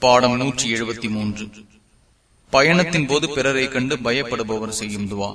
பாடம் நூற்றி எழுபத்தி மூன்று. பயணத்தின் போது பிறரை கண்டு பயப்படுபவர் செய்யும் துவா.